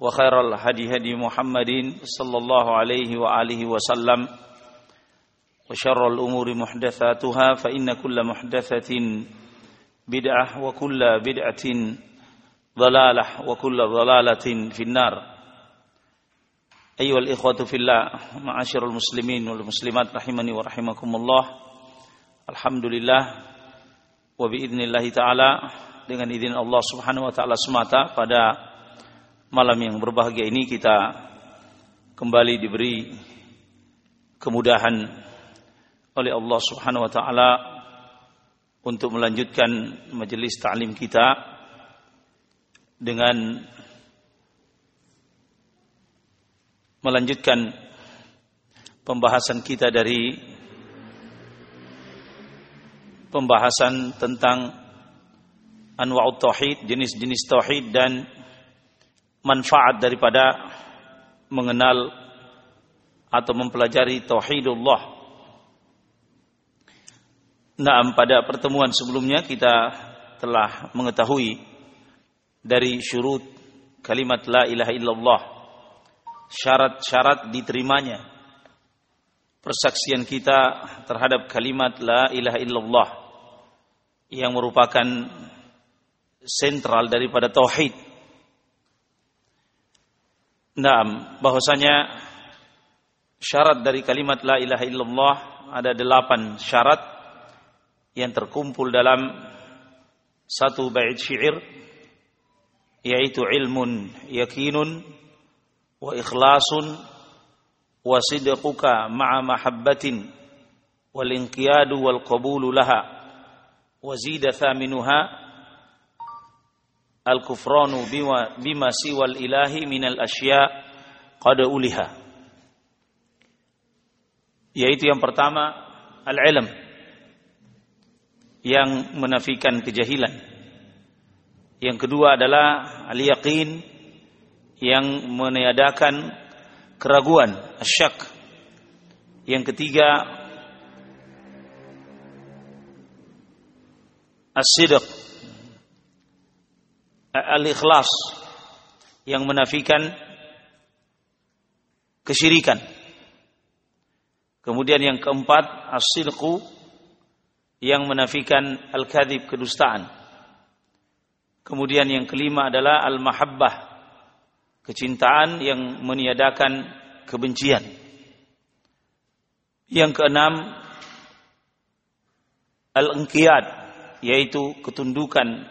وخير الهدي هدي محمد صلى الله عليه وآله وسلم وشر الأمور محدثاتها فإن كل محدثة بدعة وكل بدعة ضلالة وكل ضلالة في النار أيها الإخوة في الله معاشر المسلمين والمسلمات رحمني ورحمكم الله الحمد لله وبإذن الله تعالى dengan izin Allah Subhanahu wa taala semata pada malam yang berbahagia ini kita kembali diberi kemudahan oleh Allah Subhanahu wa taala untuk melanjutkan majelis ta'lim kita dengan melanjutkan pembahasan kita dari pembahasan tentang anwa'ut tauhid, jenis-jenis tauhid dan manfaat daripada mengenal atau mempelajari tauhidullah. Nah, pada pertemuan sebelumnya kita telah mengetahui dari syurut kalimat la ilaha illallah syarat-syarat diterimanya persaksian kita terhadap kalimat la ilaha illallah yang merupakan sentral daripada tauhid. Naam, bahwasanya syarat dari kalimat la ilaha illallah ada delapan syarat yang terkumpul dalam satu bait syair yaitu ilmun yakinun wa ikhlasun wa sidquka ma'a mahabbatin wal inqiyadu wal qabulu laha wa zida thaminuha al kufranu bima, bima siwal ilahi minal asya qad uliha. Yaitu yang pertama al ilm yang menafikan kejahilan. Yang kedua adalah al yaqin yang meniadakan keraguan, asyak. Yang ketiga as-sidq al-ikhlas yang menafikan kesyirikan. Kemudian yang keempat as-sidqu yang menafikan al-kadzib kedustaan. Kemudian yang kelima adalah al-mahabbah kecintaan yang meniadakan kebencian. Yang keenam al-inqiyad yaitu ketundukan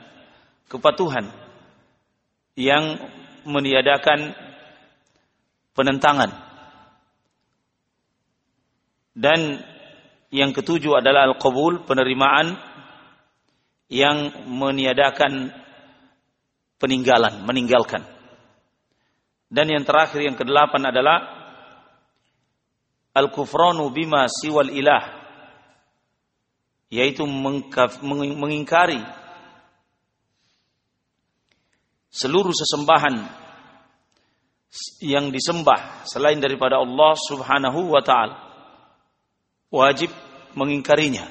kepatuhan yang meniadakan penentangan. Dan yang ketujuh adalah al-qabul penerimaan yang meniadakan peninggalan, meninggalkan. Dan yang terakhir yang kedelapan adalah al-kufranu bima siwal ilah yaitu mengingkari seluruh sesembahan yang disembah selain daripada Allah Subhanahu wa taala wajib mengingkarinya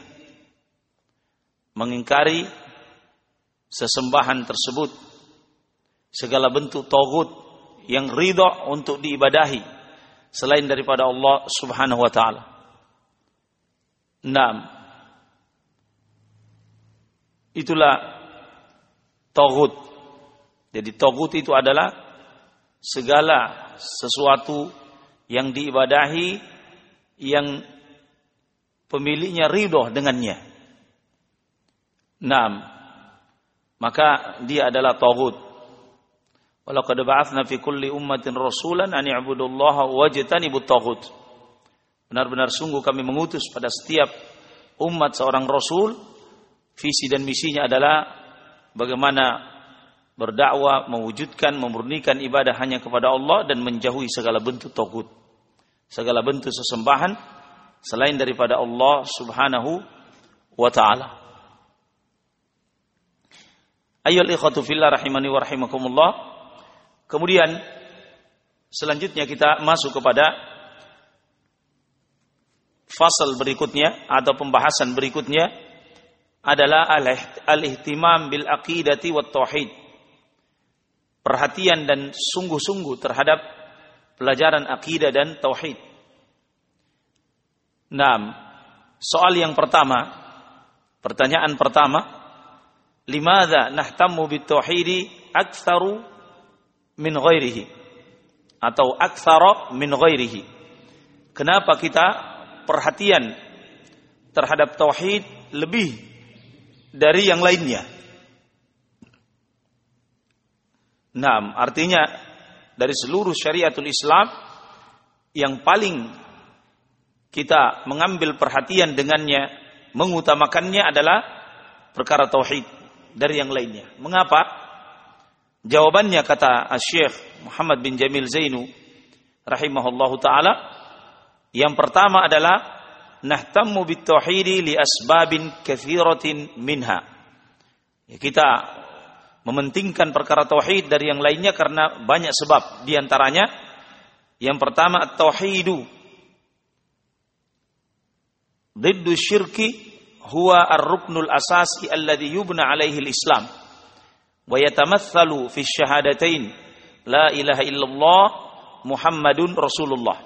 mengingkari sesembahan tersebut segala bentuk togut yang ridha untuk diibadahi selain daripada Allah Subhanahu wa taala. Naam. Itulah tagut. Jadi tagut itu adalah segala sesuatu yang diibadahi yang pemiliknya ridho dengannya. Naam. Maka dia adalah tagut. Walaqad ba'atsna fi kulli ummatin rasulan an i'budullaha wajtanibut taghut. Benar-benar sungguh kami mengutus pada setiap umat seorang rasul visi dan misinya adalah bagaimana berdakwah, mewujudkan, memurnikan ibadah hanya kepada Allah dan menjauhi segala bentuk togut. Segala bentuk sesembahan selain daripada Allah Subhanahu wa taala. Ayyul ikhwatu fillah rahimani wa rahimakumullah. Kemudian selanjutnya kita masuk kepada fasal berikutnya atau pembahasan berikutnya adalah al-ihtimam bil aqidati wat tauhid perhatian dan sungguh-sungguh terhadap pelajaran akidah dan tauhid. Nah, soal yang pertama, pertanyaan pertama, limadha nahtammu bitauhidi aktsaru min ghairihi atau aktsara min ghairihi. Kenapa kita perhatian terhadap tauhid lebih dari yang lainnya? Nah, artinya dari seluruh syariatul Islam yang paling kita mengambil perhatian dengannya, mengutamakannya adalah perkara tauhid dari yang lainnya. Mengapa? Jawabannya kata Syekh Muhammad bin Jamil Zainu rahimahullahu taala yang pertama adalah nahtammu bitauhidi li asbabin katsiratin minha. Ya, kita mementingkan perkara tauhid dari yang lainnya karena banyak sebab. Di antaranya yang pertama at-tauhidu. Diddu syirki huwa ar-ruknul asasi alladhi yubna alaihi al-Islam. Wa yatamathalu fi syahadatain la ilaha illallah Muhammadun Rasulullah.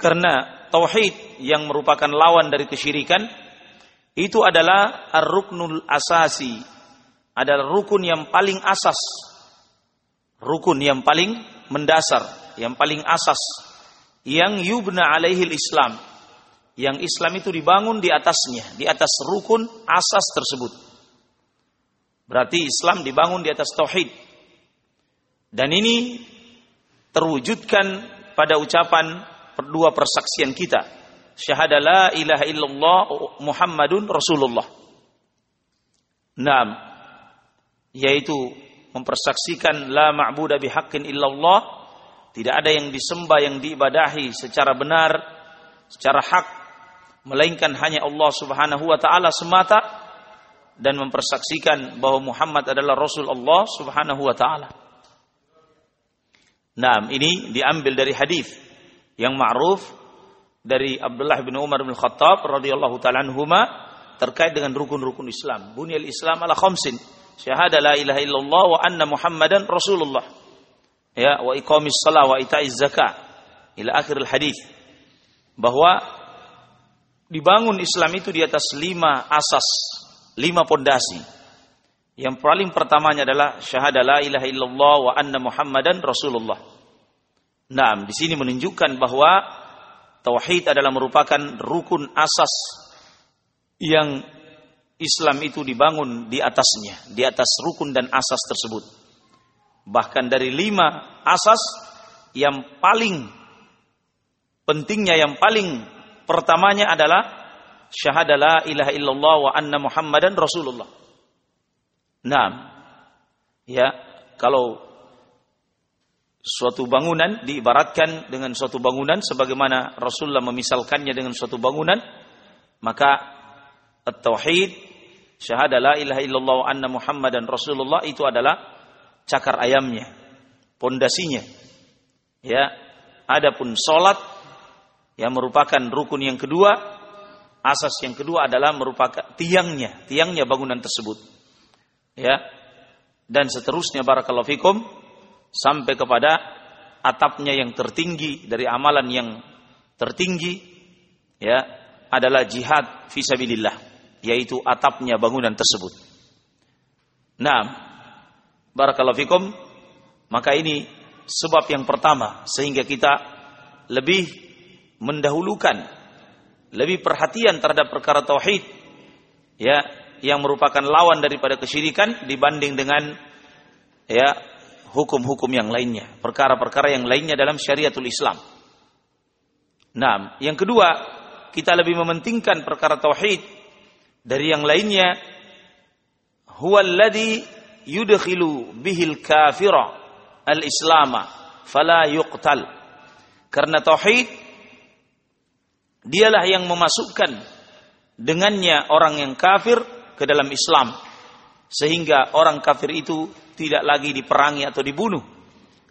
Karena tauhid yang merupakan lawan dari kesyirikan itu adalah ar-ruknul asasi, adalah rukun yang paling asas. Rukun yang paling mendasar, yang paling asas. Yang yubna alaihi Islam. Yang Islam itu dibangun di atasnya, di atas rukun asas tersebut. Berarti Islam dibangun di atas tauhid. Dan ini terwujudkan pada ucapan dua persaksian kita syahada la ilaha illallah Muhammadun Rasulullah. Naam. Yaitu mempersaksikan la ma'budu bihaqqin illallah, tidak ada yang disembah yang diibadahi secara benar, secara hak melainkan hanya Allah Subhanahu wa taala semata dan mempersaksikan bahwa Muhammad adalah Rasul Allah Subhanahu wa taala. Nah, ini diambil dari hadis yang ma'ruf dari Abdullah bin Umar bin Khattab radhiyallahu taala anhuma terkait dengan rukun-rukun Islam. Bunyal Islam ala khamsin. Syahada la ilaha illallah wa anna Muhammadan Rasulullah. Ya, wa iqamis shalah wa ita'iz zakah. Ila akhir hadis. Bahwa dibangun Islam itu di atas lima asas, lima pondasi. Yang paling pertamanya adalah syahada la ilaha illallah wa anna Muhammadan Rasulullah. Nah, di sini menunjukkan bahwa Tauhid adalah merupakan rukun asas yang Islam itu dibangun di atasnya, di atas rukun dan asas tersebut. Bahkan dari lima asas yang paling pentingnya, yang paling pertamanya adalah syahadah la ilaha illallah wa anna muhammadan rasulullah. Nah, ya, kalau suatu bangunan diibaratkan dengan suatu bangunan sebagaimana Rasulullah memisalkannya dengan suatu bangunan maka at-tauhid syahada la ilaha illallah anna muhammadan rasulullah itu adalah cakar ayamnya pondasinya. Ya adapun salat yang merupakan rukun yang kedua asas yang kedua adalah merupakan tiangnya tiangnya bangunan tersebut. Ya dan seterusnya barakallahu fikum sampai kepada atapnya yang tertinggi dari amalan yang tertinggi ya adalah jihad fisabilillah yaitu atapnya bangunan tersebut. Nah, barakallahu fikum maka ini sebab yang pertama sehingga kita lebih mendahulukan lebih perhatian terhadap perkara tauhid ya yang merupakan lawan daripada kesyirikan dibanding dengan ya hukum-hukum yang lainnya, perkara-perkara yang lainnya dalam syariatul Islam. Nah, yang kedua, kita lebih mementingkan perkara tauhid dari yang lainnya huwa alladhi yudkhilu bihil kafira al-islama fala yuqtal. Karena tauhid dialah yang memasukkan dengannya orang yang kafir ke dalam Islam sehingga orang kafir itu tidak lagi diperangi atau dibunuh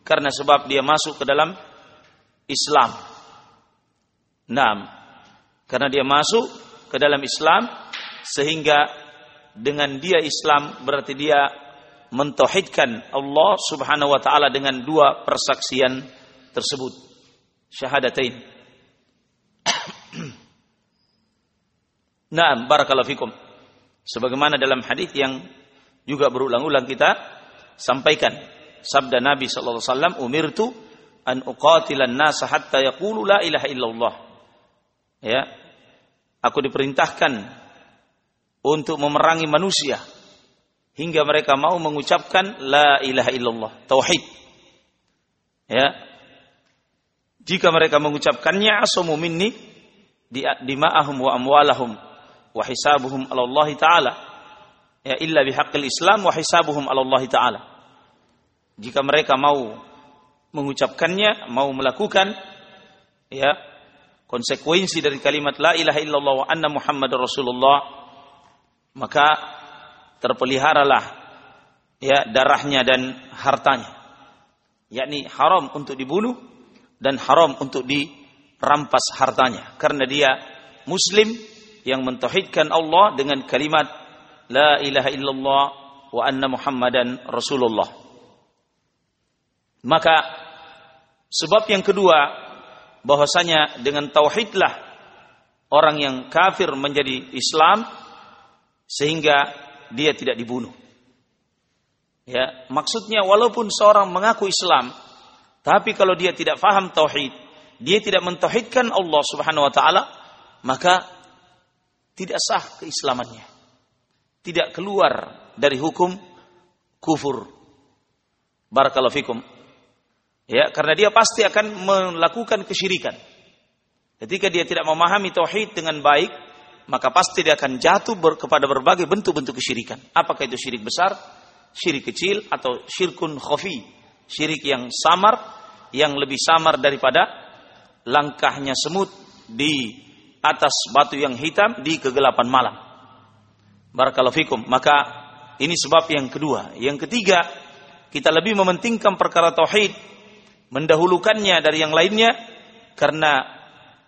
karena sebab dia masuk ke dalam Islam. Nah, karena dia masuk ke dalam Islam sehingga dengan dia Islam berarti dia mentauhidkan Allah Subhanahu wa taala dengan dua persaksian tersebut. Syahadatain. Naam, barakallahu fikum. Sebagaimana dalam hadis yang juga berulang-ulang kita sampaikan sabda Nabi sallallahu alaihi wasallam umirtu an uqatilan nasa hatta yaqulu la ilaha illallah. Ya. Aku diperintahkan untuk memerangi manusia hingga mereka mau mengucapkan la ilaha illallah, tauhid. Ya. Jika mereka mengucapkannya asumu minni dima'ahum wa amwalahum wa hisabuhum 'ala Allah taala. Ya illa bihaqqil Islam wa hisabuhum 'ala Allah taala. Jika mereka mau mengucapkannya, mau melakukan ya konsekuensi dari kalimat la ilaha illallah wa anna muhammadar rasulullah maka terpeliharalah ya darahnya dan hartanya. Yakni haram untuk dibunuh dan haram untuk dirampas hartanya. Karena dia muslim yang mentauhidkan Allah dengan kalimat la ilaha illallah wa anna muhammadan rasulullah maka sebab yang kedua bahwasanya dengan tauhidlah orang yang kafir menjadi Islam sehingga dia tidak dibunuh. Ya, maksudnya walaupun seorang mengaku Islam, tapi kalau dia tidak faham tauhid, dia tidak mentauhidkan Allah Subhanahu wa taala, maka tidak sah keislamannya. Tidak keluar dari hukum kufur. Barakallahu fikum. Ya, karena dia pasti akan melakukan kesyirikan. Ketika dia tidak memahami tauhid dengan baik, maka pasti dia akan jatuh ber, kepada berbagai bentuk-bentuk kesyirikan. Apakah itu syirik besar, syirik kecil, atau syirkun khafi, syirik yang samar, yang lebih samar daripada langkahnya semut di atas batu yang hitam di kegelapan malam. Barakallahu fikum. Maka ini sebab yang kedua. Yang ketiga, kita lebih mementingkan perkara tauhid, mendahulukannya dari yang lainnya karena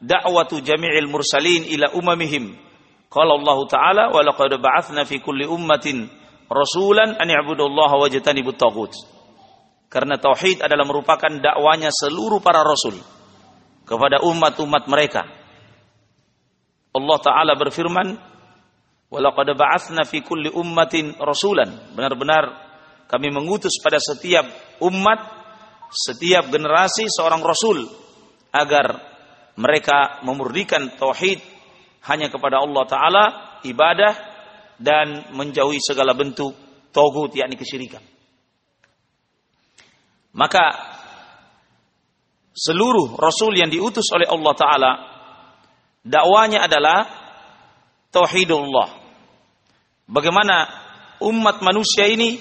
dakwatu jami'il mursalin ila umamihim Qala Allah Ta'ala wa laqad ba'athna fi kulli ummatin rasulan an ya'budullaha wajtanibut taghut. Karena tauhid adalah merupakan dakwanya seluruh para rasul kepada umat-umat mereka. Allah Ta'ala berfirman, "Wa laqad ba'athna fi kulli ummatin rasulan." Benar-benar kami mengutus pada setiap umat, setiap generasi seorang rasul agar mereka memurnikan tauhid hanya kepada Allah Ta'ala ibadah dan menjauhi segala bentuk togut yakni kesyirikan. Maka seluruh rasul yang diutus oleh Allah Ta'ala dakwanya adalah tauhidullah. Bagaimana umat manusia ini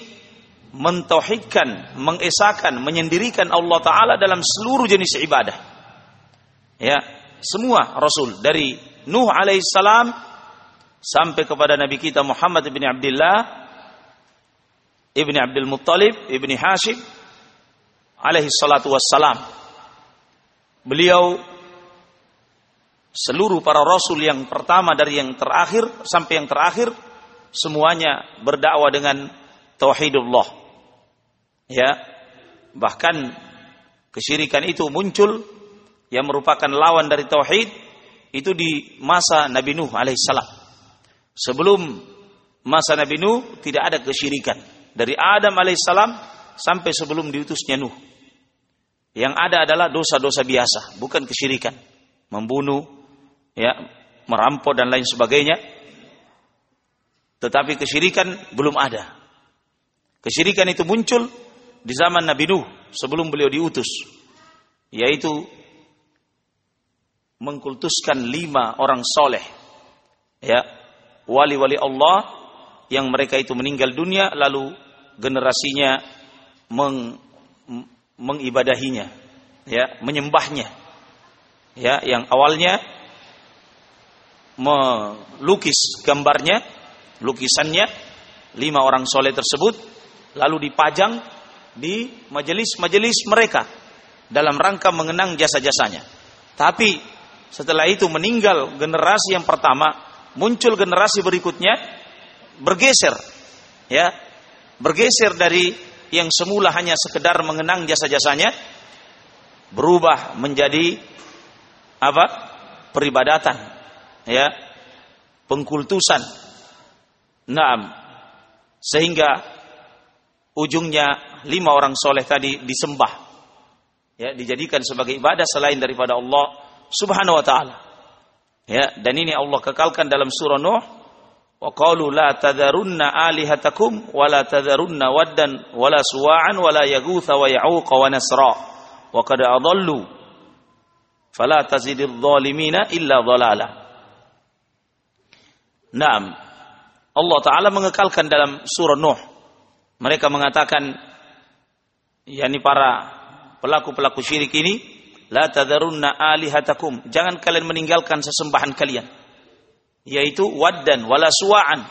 mentauhidkan, mengesahkan, menyendirikan Allah Ta'ala dalam seluruh jenis ibadah. Ya, semua rasul dari Nuh alaihissalam sampai kepada Nabi kita Muhammad bin Abdullah ibni Abdul Muttalib ibni Hashim alaihi salatu wassalam. Beliau seluruh para rasul yang pertama dari yang terakhir sampai yang terakhir semuanya berdakwah dengan tauhidullah. Ya. Bahkan kesyirikan itu muncul yang merupakan lawan dari tauhid itu di masa Nabi Nuh alaihissalam. Sebelum masa Nabi Nuh tidak ada kesyirikan. Dari Adam alaihissalam sampai sebelum diutusnya Nuh. Yang ada adalah dosa-dosa biasa, bukan kesyirikan. Membunuh, ya, merampok dan lain sebagainya. Tetapi kesyirikan belum ada. Kesyirikan itu muncul di zaman Nabi Nuh sebelum beliau diutus. Yaitu mengkultuskan lima orang soleh ya wali-wali Allah yang mereka itu meninggal dunia lalu generasinya meng, mengibadahinya ya menyembahnya ya yang awalnya melukis gambarnya lukisannya lima orang soleh tersebut lalu dipajang di majelis-majelis mereka dalam rangka mengenang jasa-jasanya. Tapi setelah itu meninggal generasi yang pertama muncul generasi berikutnya bergeser ya. Bergeser dari yang semula hanya sekedar mengenang jasa-jasanya berubah menjadi apa? peribadatan ya. Pengkultusan. Naam. Sehingga ujungnya lima orang soleh tadi disembah. Ya dijadikan sebagai ibadah selain daripada Allah Subhanahu wa taala. Ya dan ini Allah kekalkan dalam surah Nuh. Wa qalu la tadharunna alihatakum wa la tadharunna waddan wa la suwa'an wa la yaghutha wa ya'uqa wa nasra. Wa qad adallu fala tazididh dhalimina illa dhalala. Naam. Allah taala mengekalkan dalam surah Nuh. Mereka mengatakan yakni para pelaku-pelaku syirik ini la tadharunna alihatakum jangan kalian meninggalkan sesembahan kalian yaitu Wad dan wala Suwa'an.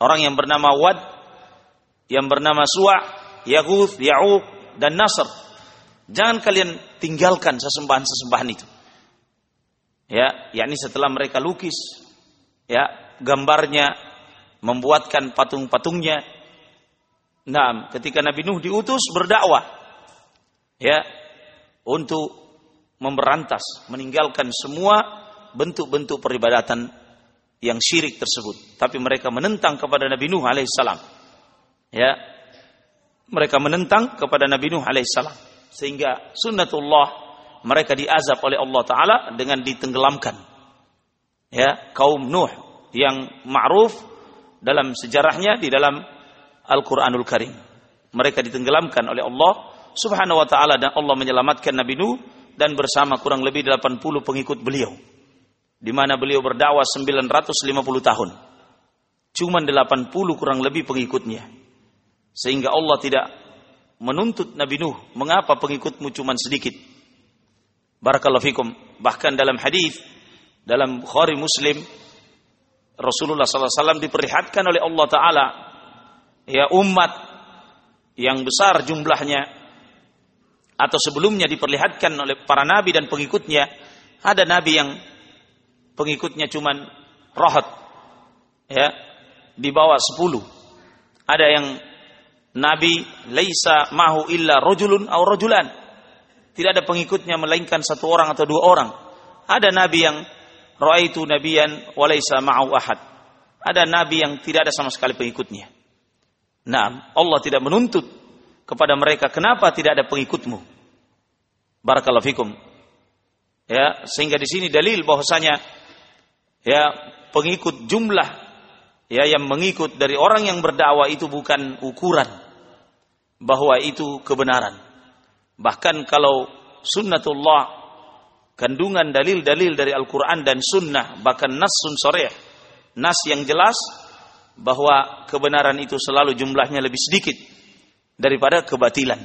Orang yang bernama Wad, yang bernama Suwa', Yaguth, Ya'uq dan Nasr. Jangan kalian tinggalkan sesembahan-sesembahan itu. Ya, yakni setelah mereka lukis ya gambarnya, membuatkan patung-patungnya. Nah, ketika Nabi Nuh diutus berdakwah ya untuk memberantas, meninggalkan semua bentuk-bentuk peribadatan yang syirik tersebut. Tapi mereka menentang kepada Nabi Nuh alaihissalam. Ya, mereka menentang kepada Nabi Nuh alaihissalam. Sehingga sunnatullah mereka diazab oleh Allah Taala dengan ditenggelamkan. Ya, kaum Nuh yang ma'ruf dalam sejarahnya di dalam Al-Quranul Karim. Mereka ditenggelamkan oleh Allah Subhanahu wa taala dan Allah menyelamatkan Nabi Nuh dan bersama kurang lebih 80 pengikut beliau di mana beliau berdakwah 950 tahun. Cuman 80 kurang lebih pengikutnya. Sehingga Allah tidak menuntut Nabi Nuh, mengapa pengikutmu cuma sedikit? Barakallahu fikum. Bahkan dalam hadis dalam Bukhari Muslim Rasulullah SAW diperlihatkan oleh Allah Taala ya umat yang besar jumlahnya atau sebelumnya diperlihatkan oleh para nabi dan pengikutnya ada nabi yang pengikutnya cuman rohat ya di bawah sepuluh. Ada yang nabi laisa mahu illa rojulun atau rojulan. Tidak ada pengikutnya melainkan satu orang atau dua orang. Ada nabi yang raaitu nabiyan walaisa ma'u ahad. Ada nabi yang tidak ada sama sekali pengikutnya nah Allah tidak menuntut kepada mereka kenapa tidak ada pengikutmu barakallahu fikum ya sehingga di sini dalil bahwasanya ya pengikut jumlah ya yang mengikut dari orang yang berdakwah itu bukan ukuran bahwa itu kebenaran. Bahkan kalau sunnatullah kandungan dalil-dalil dari Al-Qur'an dan sunnah bahkan nasun soreh nas yang jelas bahwa kebenaran itu selalu jumlahnya lebih sedikit daripada kebatilan.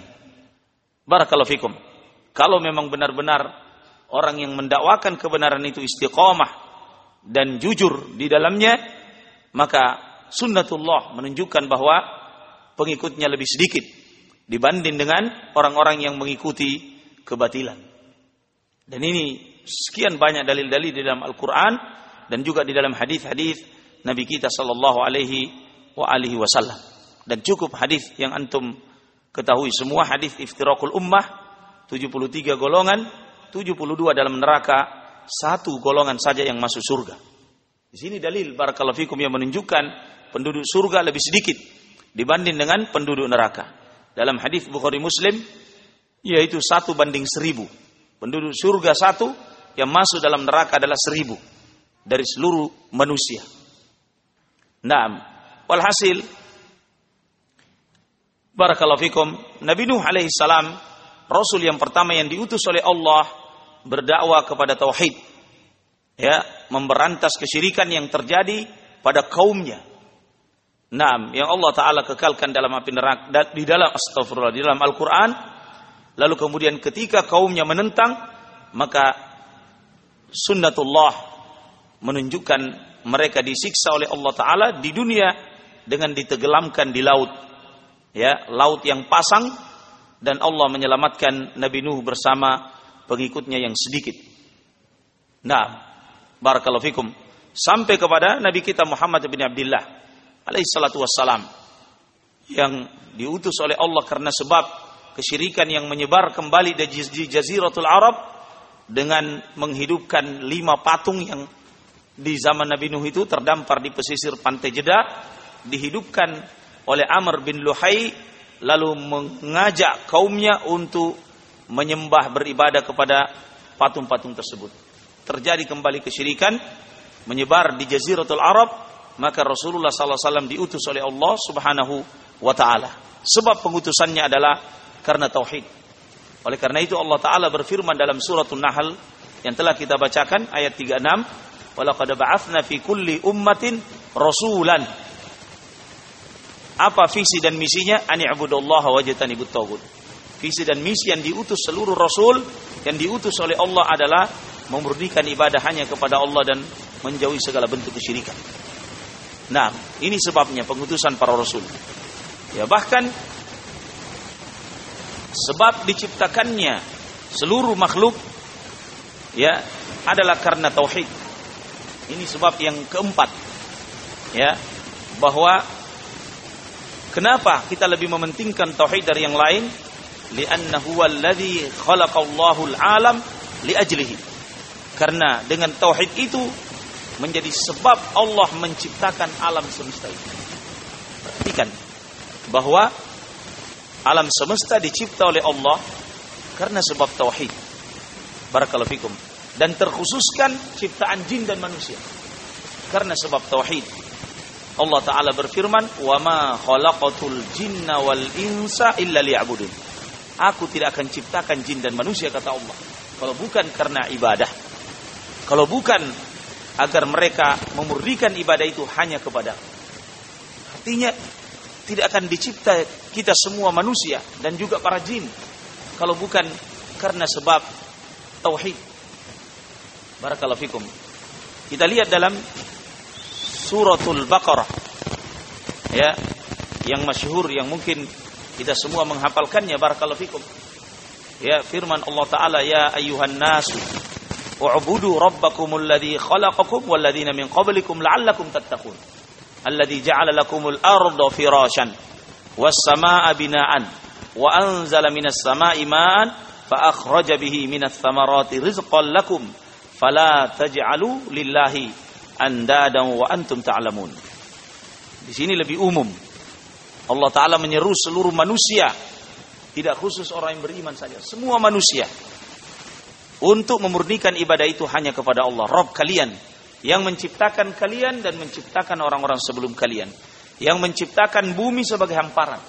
Barakallahu fikum. Kalau memang benar-benar orang yang mendakwakan kebenaran itu istiqomah dan jujur di dalamnya, maka sunnatullah menunjukkan bahwa pengikutnya lebih sedikit dibanding dengan orang-orang yang mengikuti kebatilan. Dan ini sekian banyak dalil-dalil di dalam Al-Qur'an dan juga di dalam hadis-hadis Nabi kita sallallahu alaihi wa alihi wasallam. Dan cukup hadis yang antum ketahui semua hadis iftirakul ummah 73 golongan, 72 dalam neraka, satu golongan saja yang masuk surga. Di sini dalil barakallahu fikum yang menunjukkan penduduk surga lebih sedikit dibanding dengan penduduk neraka. Dalam hadis Bukhari Muslim yaitu satu banding seribu. Penduduk surga satu yang masuk dalam neraka adalah seribu dari seluruh manusia. Naam. Walhasil Barakallahu fikum Nabi Nuh alaihi salam Rasul yang pertama yang diutus oleh Allah berdakwah kepada tauhid. Ya memberantas kesyirikan yang terjadi pada kaumnya. Naam, yang Allah Ta'ala kekalkan dalam api neraka di dalam astagfirullah di dalam Al-Quran. Lalu kemudian ketika kaumnya menentang maka sunnatullah menunjukkan mereka disiksa oleh Allah Ta'ala di dunia dengan ditenggelamkan di laut. Ya laut yang pasang dan Allah menyelamatkan Nabi Nuh bersama pengikutnya yang sedikit. Nah barakallahu fikum. Sampai kepada Nabi kita Muhammad bin Abdullah alaihissalatu wassalam yang diutus oleh Allah karena sebab kesyirikan yang menyebar kembali di jaziratul Arab dengan menghidupkan lima patung yang di zaman Nabi Nuh itu terdampar di pesisir pantai Jeddah dihidupkan oleh Amr bin Luhai lalu mengajak kaumnya untuk menyembah beribadah kepada patung-patung tersebut. Terjadi kembali kesyirikan menyebar di jaziratul Arab maka Rasulullah SAW diutus oleh Allah Subhanahu wa taala. Sebab pengutusannya adalah karena tauhid. Oleh karena itu Allah taala berfirman dalam suratul Nahl yang telah kita bacakan ayat 36, "Walaqad ba'atsna fi kulli ummatin rasulan." Apa visi dan misinya? Ani ibudallaha wajtanibut tagut. Visi dan misi yang diutus seluruh rasul yang diutus oleh Allah adalah memurnikan ibadah hanya kepada Allah dan menjauhi segala bentuk kesyirikan. Nah, ini sebabnya pengutusan para rasul. Ya, bahkan sebab diciptakannya seluruh makhluk ya adalah karena tauhid. Ini sebab yang keempat. Ya, bahwa kenapa kita lebih mementingkan tauhid dari yang lain? Li'annahu alladhi khalaqallahu al-alam liajlihi. Karena dengan tauhid itu menjadi sebab Allah menciptakan alam semesta ini. Perhatikan bahwa alam semesta dicipta oleh Allah karena sebab tauhid. Barakallahu fikum. Dan terkhususkan ciptaan jin dan manusia karena sebab tauhid. Allah taala berfirman, "Wa ma khalaqatul jinna wal insa illa liya'budun." Aku tidak akan ciptakan jin dan manusia kata Allah kalau bukan karena ibadah. Kalau bukan agar mereka memurnikan ibadah itu hanya kepada artinya tidak akan dicipta kita semua manusia dan juga para jin kalau bukan karena sebab tauhid barakallahu fikum. Kita lihat dalam suratul baqarah. Ya yang masyhur yang mungkin kita semua menghafalkannya barakallahu fikum. Ya firman Allah taala ya ayuhan nasu Wa'budu rabbakumul ladzi khalaqakum wal ladzina min qablikum la'allakum tattaqun. Alladzi ja'ala lakumul arda firashan was samaa'a bina'an wa anzala minas samaa'i ma'an fa akhraja bihi minas thamarati rizqan lakum fala taj'alu lillahi andadan wa antum ta'lamun. Di sini lebih umum. Allah Ta'ala menyeru seluruh manusia. Tidak khusus orang yang beriman saja. Semua manusia untuk memurnikan ibadah itu hanya kepada Allah, Rob kalian yang menciptakan kalian dan menciptakan orang-orang sebelum kalian, yang menciptakan bumi sebagai hamparan,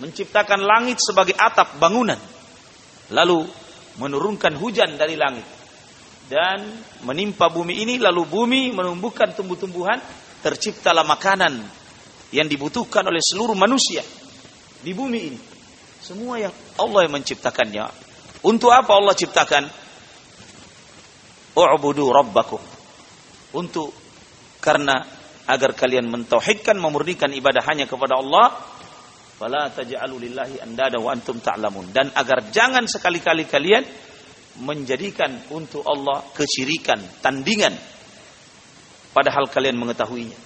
menciptakan langit sebagai atap bangunan, lalu menurunkan hujan dari langit dan menimpa bumi ini, lalu bumi menumbuhkan tumbuh-tumbuhan, terciptalah makanan yang dibutuhkan oleh seluruh manusia di bumi ini. Semua yang Allah yang menciptakannya. Untuk apa Allah ciptakan? u'budu rabbakum untuk karena agar kalian mentauhidkan memurnikan ibadah hanya kepada Allah fala taj'alu lillahi andada wa antum ta'lamun dan agar jangan sekali-kali kalian menjadikan untuk Allah kesyirikan tandingan padahal kalian mengetahuinya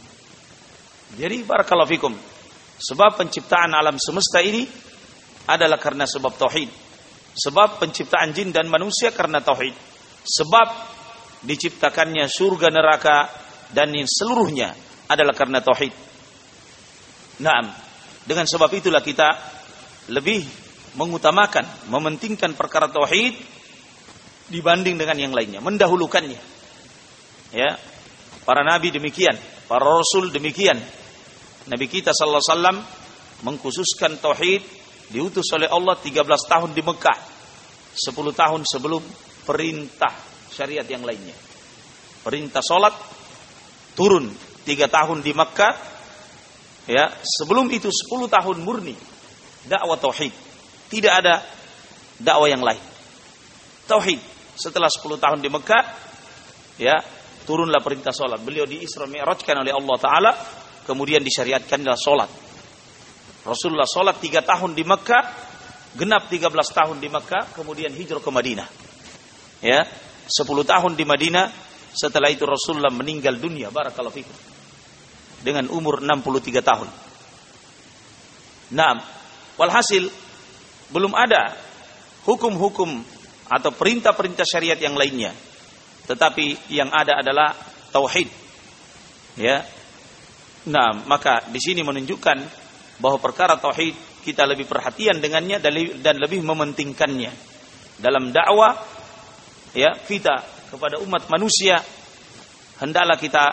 jadi barakallahu fikum sebab penciptaan alam semesta ini adalah karena sebab tauhid sebab penciptaan jin dan manusia karena tauhid sebab diciptakannya surga neraka dan seluruhnya adalah karena tauhid. Naam. Dengan sebab itulah kita lebih mengutamakan, mementingkan perkara tauhid dibanding dengan yang lainnya, mendahulukannya. Ya. Para nabi demikian, para rasul demikian. Nabi kita sallallahu alaihi wasallam mengkhususkan tauhid diutus oleh Allah 13 tahun di Mekah. 10 tahun sebelum perintah syariat yang lainnya. Perintah sholat turun tiga tahun di Makkah, Ya, sebelum itu 10 tahun murni dakwah tauhid. Tidak ada dakwah yang lain. Tauhid. Setelah 10 tahun di Mekah, ya, turunlah perintah salat. Beliau di Isra Mi'rajkan oleh Allah taala, kemudian disyariatkanlah salat. Rasulullah salat 3 tahun di Mekah, genap 13 tahun di Mekah, kemudian hijrah ke Madinah. Ya, 10 tahun di Madinah, setelah itu Rasulullah meninggal dunia, barakallahu fikum. Dengan umur 63 tahun. Nah, walhasil belum ada hukum-hukum atau perintah-perintah syariat yang lainnya. Tetapi yang ada adalah tauhid. Ya. Nah, maka di sini menunjukkan bahwa perkara tauhid kita lebih perhatian dengannya dan lebih mementingkannya dalam dakwah ya kita kepada umat manusia hendaklah kita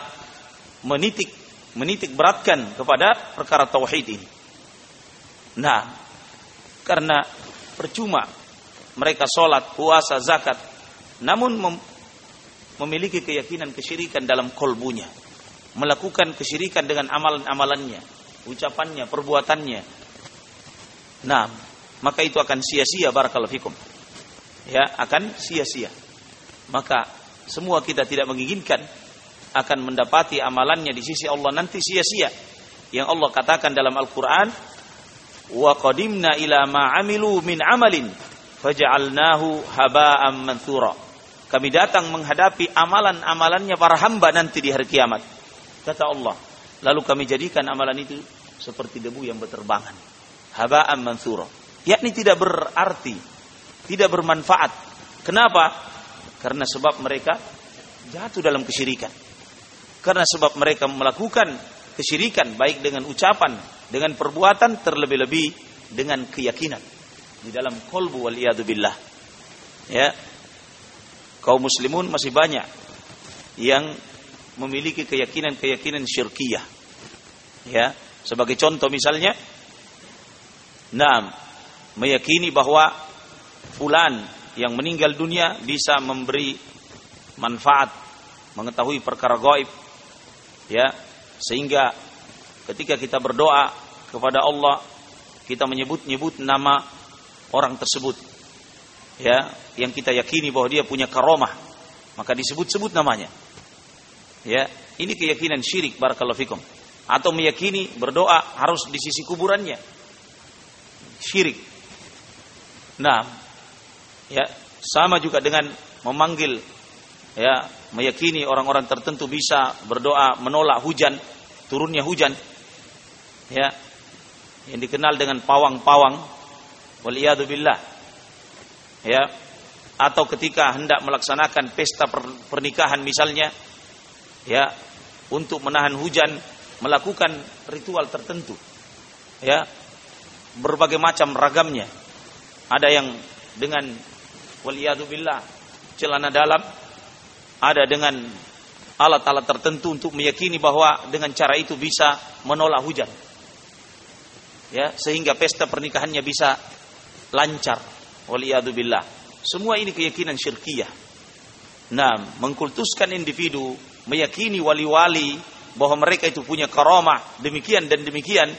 menitik menitik beratkan kepada perkara tauhid ini. Nah, karena percuma mereka sholat, puasa, zakat, namun mem memiliki keyakinan kesyirikan dalam kolbunya, melakukan kesyirikan dengan amalan-amalannya, ucapannya, perbuatannya. Nah, maka itu akan sia-sia barakallahu fikum. Ya, akan sia-sia. Maka semua kita tidak menginginkan akan mendapati amalannya di sisi Allah nanti sia-sia. Yang Allah katakan dalam Al-Qur'an, "Wa qadimna ila ma 'amilu min 'amalin faj'alnahu haba'an manthura. Kami datang menghadapi amalan-amalannya para hamba nanti di hari kiamat. Kata Allah. Lalu kami jadikan amalan itu seperti debu yang berterbangan. Haba'an manthura. Yakni tidak berarti, tidak bermanfaat. Kenapa? Karena sebab mereka jatuh dalam kesyirikan. Karena sebab mereka melakukan kesyirikan baik dengan ucapan, dengan perbuatan terlebih-lebih dengan keyakinan di dalam kolbu wal billah. Ya. Kaum muslimun masih banyak yang memiliki keyakinan-keyakinan syirkiyah. Ya, sebagai contoh misalnya Nah, meyakini bahwa fulan yang meninggal dunia bisa memberi manfaat, mengetahui perkara gaib. Ya, sehingga ketika kita berdoa kepada Allah, kita menyebut-nyebut nama orang tersebut. Ya yang kita yakini bahwa dia punya karomah maka disebut-sebut namanya. Ya ini keyakinan syirik barakallahu fikum. Atau meyakini berdoa harus di sisi kuburannya. Syirik. Nah ya sama juga dengan memanggil ya meyakini orang-orang tertentu bisa berdoa menolak hujan turunnya hujan. Ya yang dikenal dengan pawang-pawang Waliyadu billah. Ya. Atau ketika hendak melaksanakan pesta pernikahan misalnya, ya, untuk menahan hujan, melakukan ritual tertentu. Ya. Berbagai macam ragamnya. Ada yang dengan waliyadu billah celana dalam, ada dengan alat-alat tertentu untuk meyakini bahwa dengan cara itu bisa menolak hujan. Ya, sehingga pesta pernikahannya bisa lancar. Waliyadzubillah. Semua ini keyakinan syirkiyah. Nah, mengkultuskan individu, meyakini wali-wali bahwa mereka itu punya karomah demikian dan demikian,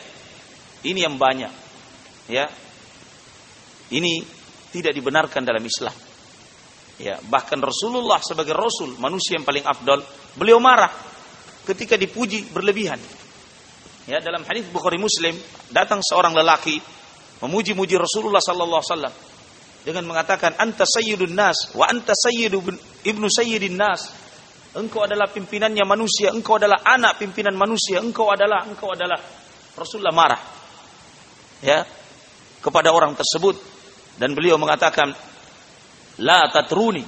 ini yang banyak. Ya. Ini tidak dibenarkan dalam Islam. Ya, bahkan Rasulullah sebagai rasul, manusia yang paling afdol, beliau marah ketika dipuji berlebihan. Ya, dalam hadis Bukhari Muslim, datang seorang lelaki memuji-muji Rasulullah sallallahu alaihi wasallam dengan mengatakan anta sayyidun nas wa anta sayyidu ibnu sayyidin nas. Engkau adalah pimpinannya manusia engkau adalah anak pimpinan manusia engkau adalah engkau adalah Rasulullah marah ya kepada orang tersebut. Dan beliau mengatakan la tatruni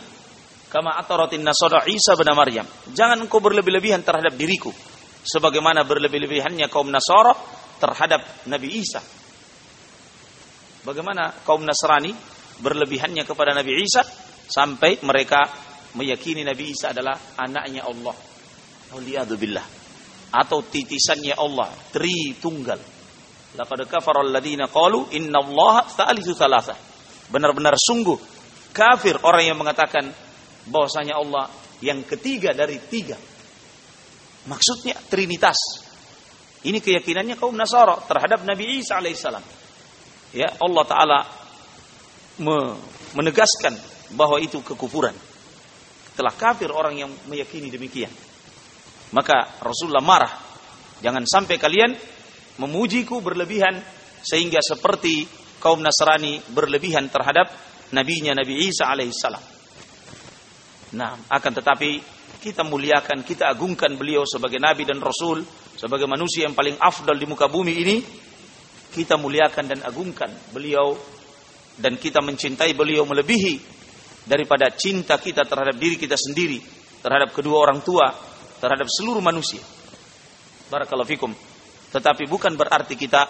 kama ataratin nasara Isa bin Maryam. Jangan engkau berlebih-lebihan terhadap diriku sebagaimana berlebih-lebihannya kaum Nasara terhadap Nabi Isa Bagaimana kaum Nasrani berlebihannya kepada Nabi Isa sampai mereka meyakini Nabi Isa adalah anaknya Allah. billah. Atau titisannya Allah, tri tunggal. Laqad kafara alladziina qalu innallaha tsalitsu tsalatsah. Benar-benar sungguh kafir orang yang mengatakan bahwasanya Allah yang ketiga dari tiga. Maksudnya trinitas. Ini keyakinannya kaum Nasara terhadap Nabi Isa alaihissalam. Ya, Allah taala menegaskan bahwa itu kekufuran. Telah kafir orang yang meyakini demikian. Maka Rasulullah marah. Jangan sampai kalian memujiku berlebihan sehingga seperti kaum Nasrani berlebihan terhadap nabinya Nabi Isa alaihissalam. Nah, akan tetapi kita muliakan, kita agungkan beliau sebagai nabi dan rasul, sebagai manusia yang paling afdal di muka bumi ini. Kita muliakan dan agungkan beliau dan kita mencintai beliau melebihi daripada cinta kita terhadap diri kita sendiri, terhadap kedua orang tua, terhadap seluruh manusia. Barakallahu fikum. Tetapi bukan berarti kita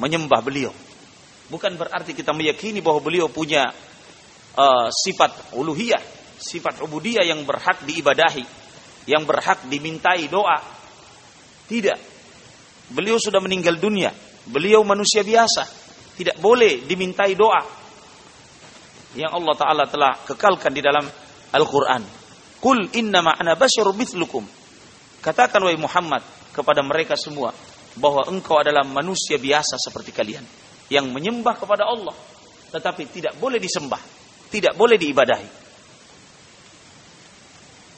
menyembah beliau. Bukan berarti kita meyakini bahwa beliau punya uh, sifat uluhiyah, sifat ubudiyah yang berhak diibadahi, yang berhak dimintai doa. Tidak. Beliau sudah meninggal dunia. Beliau manusia biasa. Tidak boleh dimintai doa. Yang Allah Ta'ala telah kekalkan di dalam Al-Quran. Kul innama ana basyaru mithlukum. Katakan wahai Muhammad kepada mereka semua. Bahwa engkau adalah manusia biasa seperti kalian. Yang menyembah kepada Allah. Tetapi tidak boleh disembah. Tidak boleh diibadahi.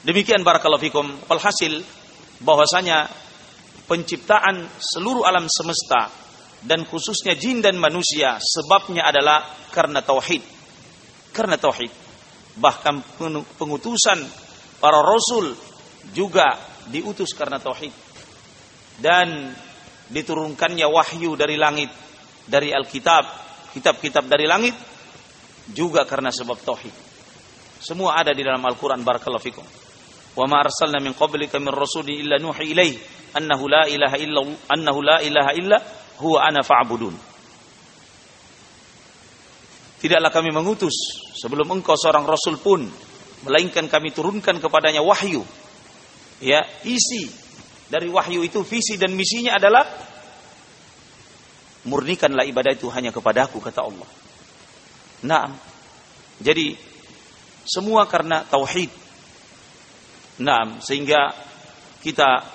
Demikian barakallahu fikum. Walhasil bahwasanya penciptaan seluruh alam semesta dan khususnya jin dan manusia sebabnya adalah karena tauhid. Karena tauhid. Bahkan pengutusan para rasul juga diutus karena tauhid. Dan diturunkannya wahyu dari langit dari Alkitab kitab-kitab dari langit juga karena sebab tauhid. Semua ada di dalam Al-Qur'an barakallahu fikum. Wa ma arsalna min qablika min rasulin illa nuhi ilaihi annahu la ilaha illa annahu la ilaha illa huwa ana fa'budun. Tidaklah kami mengutus sebelum engkau seorang rasul pun melainkan kami turunkan kepadanya wahyu. Ya, isi dari wahyu itu visi dan misinya adalah murnikanlah ibadah itu hanya kepadaku kata Allah. Nah, jadi semua karena tauhid. Nah, sehingga kita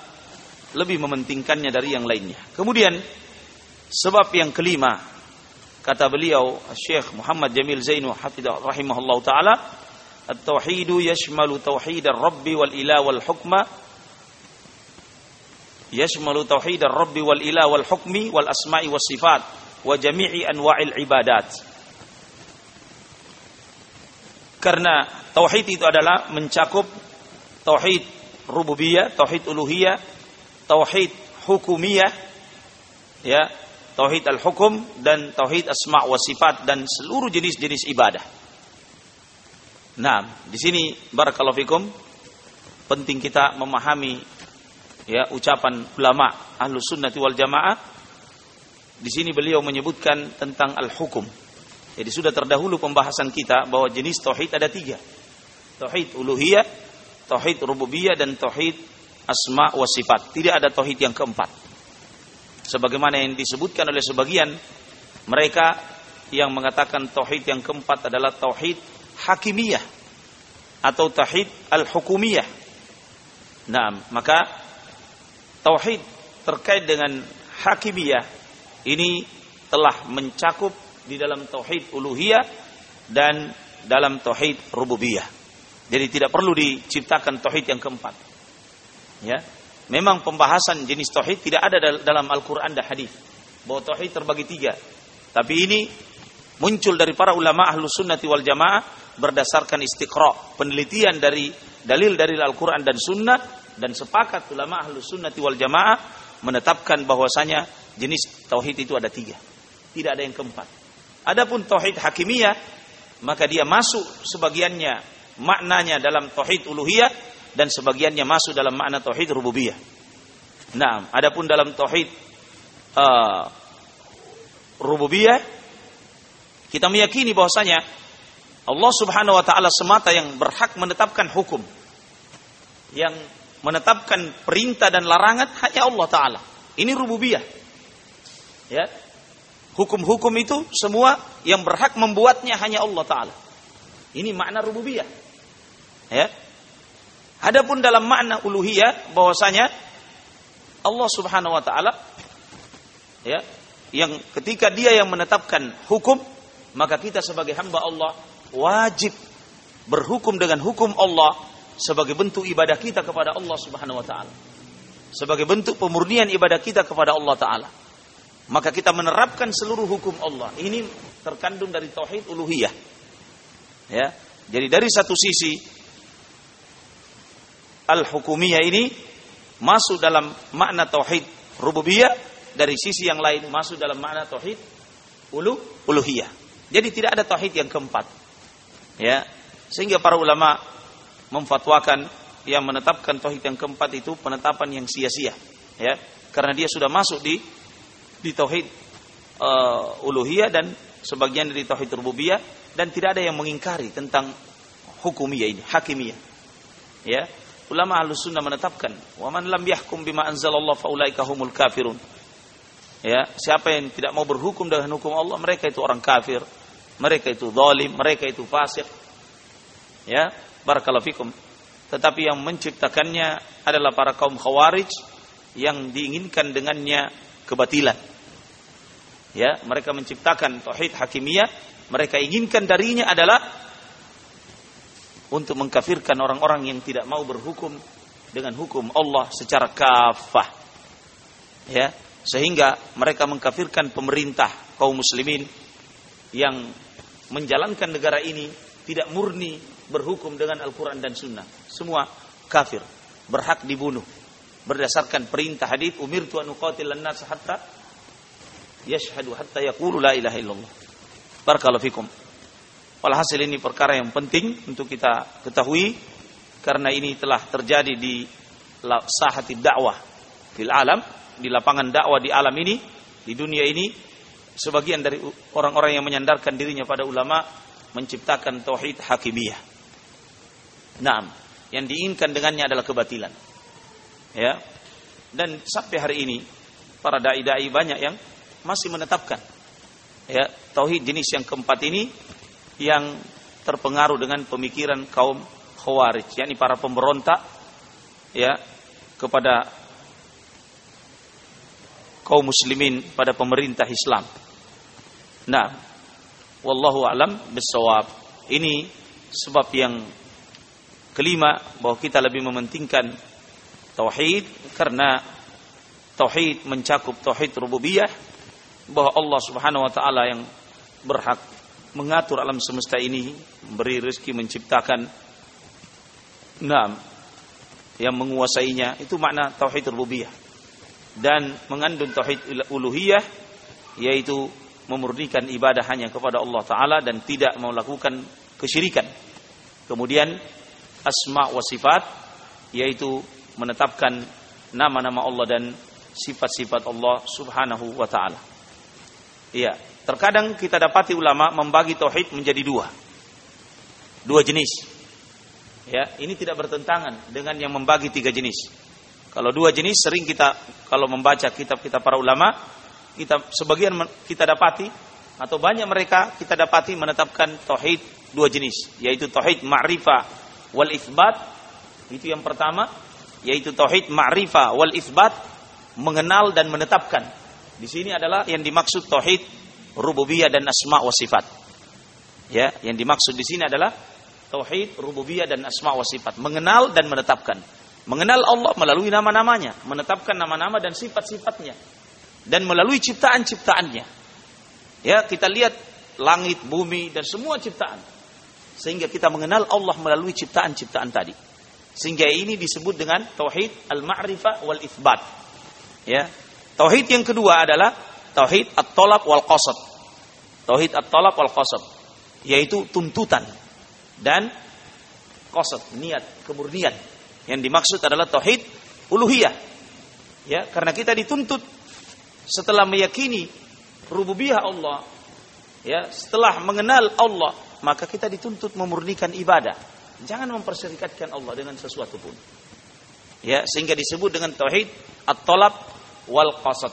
lebih mementingkannya dari yang lainnya. Kemudian sebab yang kelima kata beliau Syekh Muhammad Jamil Zainu hafizah rahimahullah taala at-tauhid yashmalu tauhid ar-rabb wal ilah wal hukma. Yashmalu tauhid ar-rabb wal ilah wal hukmi wal asma'i was sifat wa jami'i anwa'il ibadat. Karena tauhid itu adalah mencakup tauhid rububiyah, tauhid uluhiyah, tauhid hukumiyah, ya, tauhid al-hukum dan tauhid asma wa sifat dan seluruh jenis-jenis ibadah. Nah, di sini barakallahu fikum penting kita memahami ya ucapan ulama ahlu sunnati wal jamaah. Di sini beliau menyebutkan tentang al-hukum. Jadi sudah terdahulu pembahasan kita bahwa jenis tauhid ada tiga. Tauhid uluhiyah, tauhid rububiyah dan tauhid asma wa sifat. Tidak ada tauhid yang keempat. Sebagaimana yang disebutkan oleh sebagian mereka yang mengatakan tauhid yang keempat adalah tauhid hakimiyah atau tauhid al-hukumiyah. Nah, maka tauhid terkait dengan hakimiyah ini telah mencakup di dalam tauhid uluhiyah dan dalam tauhid rububiyah. Jadi tidak perlu diciptakan tauhid yang keempat. Ya. Memang pembahasan jenis tauhid tidak ada dalam Al-Qur'an dan hadis. Bahwa tauhid terbagi tiga. Tapi ini muncul dari para ulama ahlu sunnati wal jamaah berdasarkan istiqra, penelitian dari dalil dari Al-Quran dan Sunnah dan sepakat ulama ahlu sunnati wal jamaah menetapkan bahwasanya jenis tauhid itu ada tiga, tidak ada yang keempat. Adapun tauhid hakimiyah maka dia masuk sebagiannya maknanya dalam tauhid uluhiyah dan sebagiannya masuk dalam makna tauhid rububiyah. Nah, adapun dalam tauhid uh, rububiyah kita meyakini bahwasanya Allah Subhanahu wa taala semata yang berhak menetapkan hukum. Yang menetapkan perintah dan larangan hanya Allah taala. Ini rububiyah. Ya. Hukum-hukum itu semua yang berhak membuatnya hanya Allah taala. Ini makna rububiyah. Ya. Adapun dalam makna uluhiyah bahwasanya Allah Subhanahu wa taala ya yang ketika dia yang menetapkan hukum maka kita sebagai hamba Allah wajib berhukum dengan hukum Allah sebagai bentuk ibadah kita kepada Allah Subhanahu wa taala. Sebagai bentuk pemurnian ibadah kita kepada Allah taala. Maka kita menerapkan seluruh hukum Allah. Ini terkandung dari tauhid uluhiyah. Ya. Jadi dari satu sisi al-hukumiyah ini masuk dalam makna tauhid rububiyah, dari sisi yang lain masuk dalam makna tauhid ulu uluhiyah. Jadi tidak ada tauhid yang keempat. Ya. Sehingga para ulama memfatwakan yang menetapkan tauhid yang keempat itu penetapan yang sia-sia, ya. Karena dia sudah masuk di di tauhid uh, uluhiyah dan sebagian dari tauhid rububiyah dan tidak ada yang mengingkari tentang hukumiyah ini, hakimiyah. Ya, ulama ahlus sunnah menetapkan, "Wa man lam yahkum bima anzalallah faulaika humul kafirun." Ya, siapa yang tidak mau berhukum dengan hukum Allah, mereka itu orang kafir, mereka itu zalim, mereka itu fasik. Ya, barakallahu fikum. Tetapi yang menciptakannya adalah para kaum khawarij yang diinginkan dengannya kebatilan. Ya, mereka menciptakan tauhid hakimiyah, mereka inginkan darinya adalah untuk mengkafirkan orang-orang yang tidak mau berhukum dengan hukum Allah secara kafah. Ya, sehingga mereka mengkafirkan pemerintah kaum muslimin yang menjalankan negara ini tidak murni berhukum dengan Al-Quran dan Sunnah. Semua kafir, berhak dibunuh. Berdasarkan perintah hadis umir tuan uqatil nas hatta yashhadu hatta yaqulu la ilaha illallah. Barakallahu fikum. Walhasil ini perkara yang penting untuk kita ketahui karena ini telah terjadi di sahati dakwah fil alam di lapangan dakwah di alam ini di dunia ini sebagian dari orang-orang yang menyandarkan dirinya pada ulama menciptakan tauhid hakimiyah. Nah, yang diinginkan dengannya adalah kebatilan. Ya. Dan sampai hari ini para dai-dai banyak yang masih menetapkan ya tauhid jenis yang keempat ini yang terpengaruh dengan pemikiran kaum khawarij yakni para pemberontak ya kepada kaum muslimin pada pemerintah Islam. Nah, wallahu alam bisawab. Ini sebab yang kelima bahwa kita lebih mementingkan tauhid karena tauhid mencakup tauhid rububiyah bahwa Allah Subhanahu wa taala yang berhak mengatur alam semesta ini, memberi rezeki, menciptakan enam yang menguasainya, itu makna tauhid rububiyah. Dan mengandung tauhid uluhiyah yaitu memurnikan ibadah hanya kepada Allah taala dan tidak melakukan kesyirikan. Kemudian asma wa sifat yaitu menetapkan nama-nama Allah dan sifat-sifat Allah Subhanahu wa taala. Iya, terkadang kita dapati ulama membagi tauhid menjadi dua. Dua jenis. Ya, ini tidak bertentangan dengan yang membagi tiga jenis. Kalau dua jenis sering kita kalau membaca kitab kita para ulama, kita sebagian kita dapati atau banyak mereka kita dapati menetapkan tauhid dua jenis, yaitu tauhid ma'rifah wal isbat. Itu yang pertama, yaitu tauhid ma'rifah wal isbat, mengenal dan menetapkan di sini adalah yang dimaksud tauhid rububiyah dan asma wa sifat. Ya, yang dimaksud di sini adalah tauhid rububiyah dan asma wa sifat, mengenal dan menetapkan. Mengenal Allah melalui nama-namanya, menetapkan nama-nama dan sifat-sifatnya dan melalui ciptaan-ciptaannya. Ya, kita lihat langit, bumi dan semua ciptaan. Sehingga kita mengenal Allah melalui ciptaan-ciptaan tadi. Sehingga ini disebut dengan tauhid al-ma'rifah wal itsbat. Ya, Tauhid yang kedua adalah tauhid at-talab wal qasad. Tauhid at-talab wal qasad yaitu tuntutan dan qasad, niat, kemurnian. Yang dimaksud adalah tauhid uluhiyah. Ya, karena kita dituntut setelah meyakini rububiyah Allah, ya, setelah mengenal Allah, maka kita dituntut memurnikan ibadah. Jangan memperserikatkan Allah dengan sesuatu pun. Ya, sehingga disebut dengan tauhid at-talab wal qasad.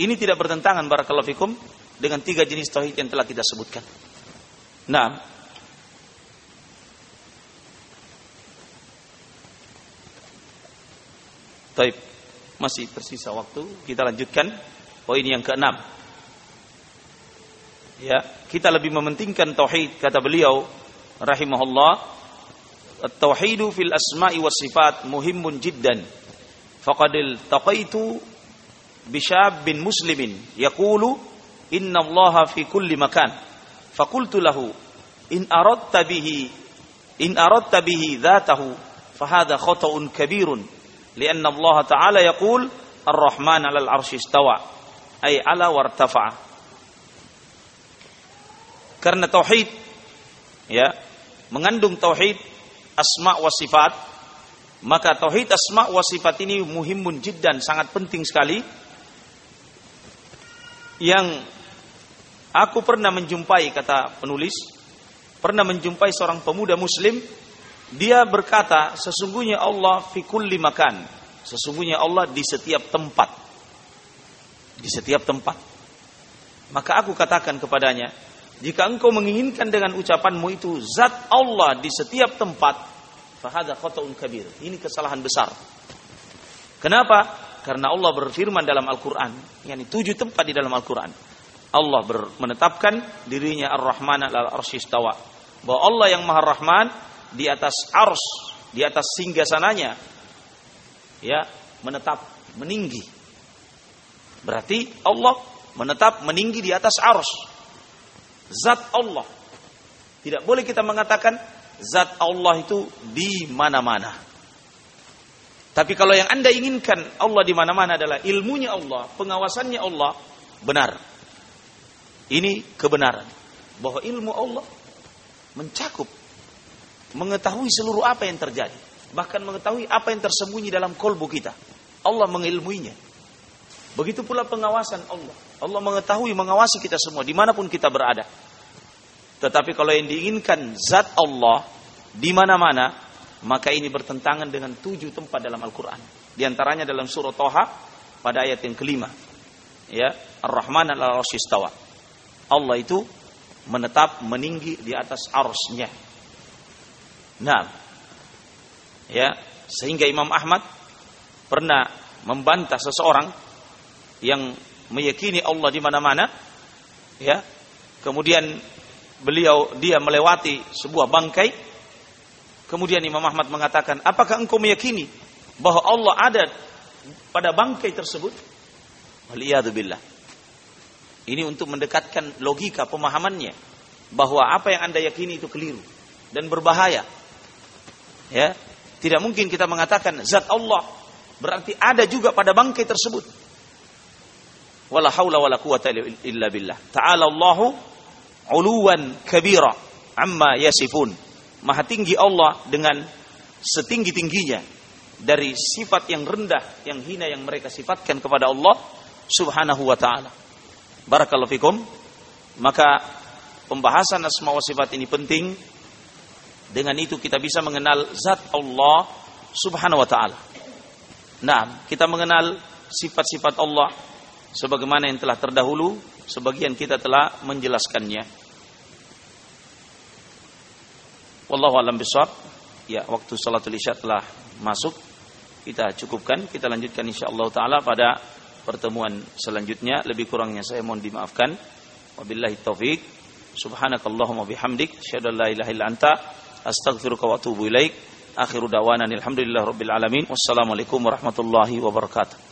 Ini tidak bertentangan barakallahu fikum dengan tiga jenis tauhid yang telah kita sebutkan. Nah, Taib. Masih tersisa waktu, kita lanjutkan poin yang keenam. Ya, kita lebih mementingkan tauhid kata beliau rahimahullah at-tauhidu fil asma'i was sifat muhimun jiddan. Faqad taqaitu bishab muslimin yaqulu inna allaha fi kulli makan. Faqultu lahu in aradta bihi in aradta bihi dhatahu fahadha khata'un kabirun. Lianna Allah taala yaqul ar-rahman 'alal 'arsy istawa ay 'ala wartafa'a karena tauhid ya mengandung tauhid asma wa sifat maka tauhid asma wa sifat ini muhimun jiddan sangat penting sekali yang aku pernah menjumpai kata penulis pernah menjumpai seorang pemuda muslim dia berkata sesungguhnya Allah fi kulli makan sesungguhnya Allah di setiap tempat di setiap tempat maka aku katakan kepadanya jika engkau menginginkan dengan ucapanmu itu zat Allah di setiap tempat, fahada khata'un kabir. Ini kesalahan besar. Kenapa? Karena Allah berfirman dalam Al-Quran. Yani tujuh tempat di dalam Al-Quran. Allah menetapkan dirinya Ar-Rahman al-Arsyistawa. Bahwa Allah yang Maha Rahman di atas ars, di atas singgah sananya. Ya, menetap, meninggi. Berarti Allah menetap meninggi di atas ars zat Allah. Tidak boleh kita mengatakan zat Allah itu di mana-mana. Tapi kalau yang Anda inginkan Allah di mana-mana adalah ilmunya Allah, pengawasannya Allah, benar. Ini kebenaran. Bahwa ilmu Allah mencakup mengetahui seluruh apa yang terjadi, bahkan mengetahui apa yang tersembunyi dalam kolbu kita. Allah mengilmuinya. Begitu pula pengawasan Allah. Allah mengetahui, mengawasi kita semua di mana pun kita berada. Tetapi kalau yang diinginkan zat Allah di mana-mana, maka ini bertentangan dengan tujuh tempat dalam Al-Quran. Di antaranya dalam surah Toha pada ayat yang kelima. Ya, Ar-Rahman al istawa. Allah itu menetap meninggi di atas arsnya. Nah, ya, sehingga Imam Ahmad pernah membantah seseorang yang meyakini Allah di mana-mana, ya, kemudian beliau dia melewati sebuah bangkai kemudian Imam Ahmad mengatakan apakah engkau meyakini bahwa Allah ada pada bangkai tersebut? Waliyadzubillah ini untuk mendekatkan logika pemahamannya bahwa apa yang anda yakini itu keliru dan berbahaya. Ya tidak mungkin kita mengatakan zat Allah berarti ada juga pada bangkai tersebut. Wala haula wala quwata illa billah. Ta'ala Allahu uluwan kabira amma yasifun. Maha tinggi Allah dengan setinggi-tingginya dari sifat yang rendah, yang hina yang mereka sifatkan kepada Allah Subhanahu wa taala. Barakallahu fikum. Maka pembahasan asma wa sifat ini penting. Dengan itu kita bisa mengenal zat Allah Subhanahu wa taala. Nah, kita mengenal sifat-sifat Allah sebagaimana yang telah terdahulu sebagian kita telah menjelaskannya. Wallahu alam bisawab. Ya, waktu salatul isya telah masuk. Kita cukupkan, kita lanjutkan insyaallah taala pada pertemuan selanjutnya. Lebih kurangnya saya mohon dimaafkan. Wabillahi taufik. Subhanakallahumma bihamdik, asyhadu an la ilaha illa anta, astaghfiruka wa atubu ilaik. Akhiru dawana alhamdulillah rabbil alamin. Wassalamualaikum warahmatullahi wabarakatuh.